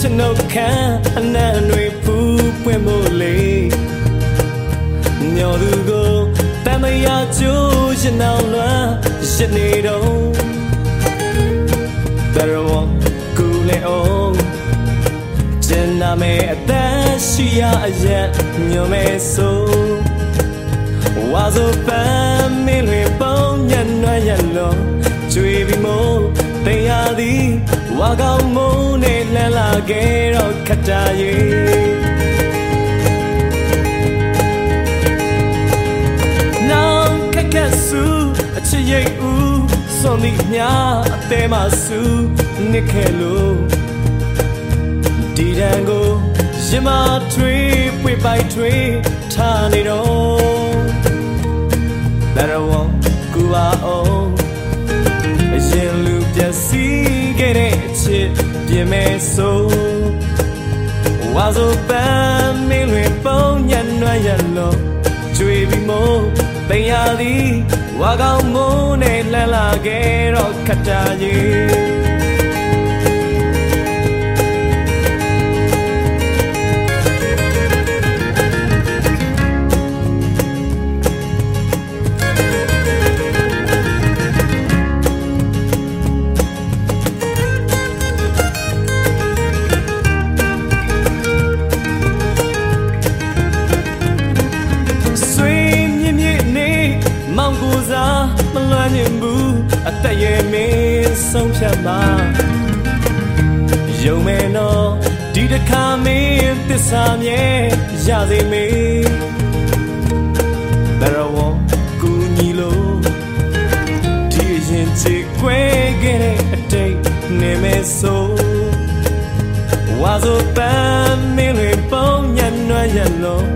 ချင်တော့ခံအနံ့တွေဖူးပွင့်မို့လေညော်သူကိုတမယာကျိုးရှင်အောင်လွမ်းရှင်နေတော့ Better one cool it on ကျန်နာမဲ့အသက်ရှိရအရက်ညိုမဲ့ဆိုဝါဆိုပန်းမင်းတွေပုံညံ့နွမ်းရလုံးကျွေပြီးမို့တင်ရသည်ဝါကောင်းမိုးနဲ့လှမ်းလာခဲ့တော့ခတ်တာရဲ့နော င်ခက်ခက်ဆူအချစ်ရိတ်ဦးစွန်သည့်ညာအသေးမှဆူနစ်ခဲ့လို့ဒီတန်ကိုရင်မထွေးပွေပိုက်ထွေးထားနေတော့ Better one ကူပါအောင်အရင်လူပြက်စီးခဲ့တဲ့အချစ်ပြင်မဲ့ဆို ဝါဆိုပန်းမင်းတွေပုံညံ့နွမ်းရလို့ကြွေပြီးမို့ပင်ရသည်ဝါကောင်းမိုးနဲ့လှမ်းလာခဲ့တော့ခတ်တာကြီး မလွမ်းညင်ဘူးအသက်ရဲ့မင်းဆုံးဖြတ်မှာယုံမဲနော်ဒီတစ်ခါမင်းသစ္စာမြဲရစေမေ Better one ကူညီလို့ဒီရင်ချစ်ခွဲခဲ့တဲ့အတိတ်နေမဲဆိုဝါဆိုပန်းမင်းတွေပုံညံ့နွမ်းရလုံး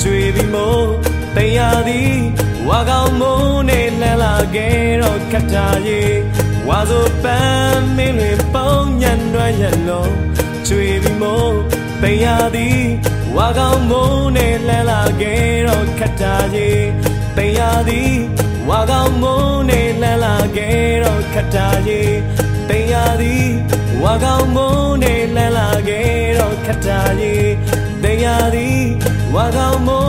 ကျွေပြီးမို့တင်ရသည်ဝါကောင်းမိုးနဲ့လှမ်းလာ ခဲ့တော့ခတ်တာရဲ့ဝါဆိုပန်းမင်းတွေပုံညံ့နွမ်းရလုံးကျွေပြီးမို့တင်ရသည်ဝါကောင်းမိုးနဲ့လှမ်းလာခဲ့တော့ခတ်တာရဲ့တင်ရသည်ဝါကောင်းမိုးနဲ့လှမ်းလာခဲ့တော့ခတ်တာရဲ့တင်ရသည်ဝါကောင်းမိုးနဲ့လှမ်းလာခဲ့တော့ခတ်တာရဲ့တင်ရသည်ဝါကောင်းမိုးနဲ့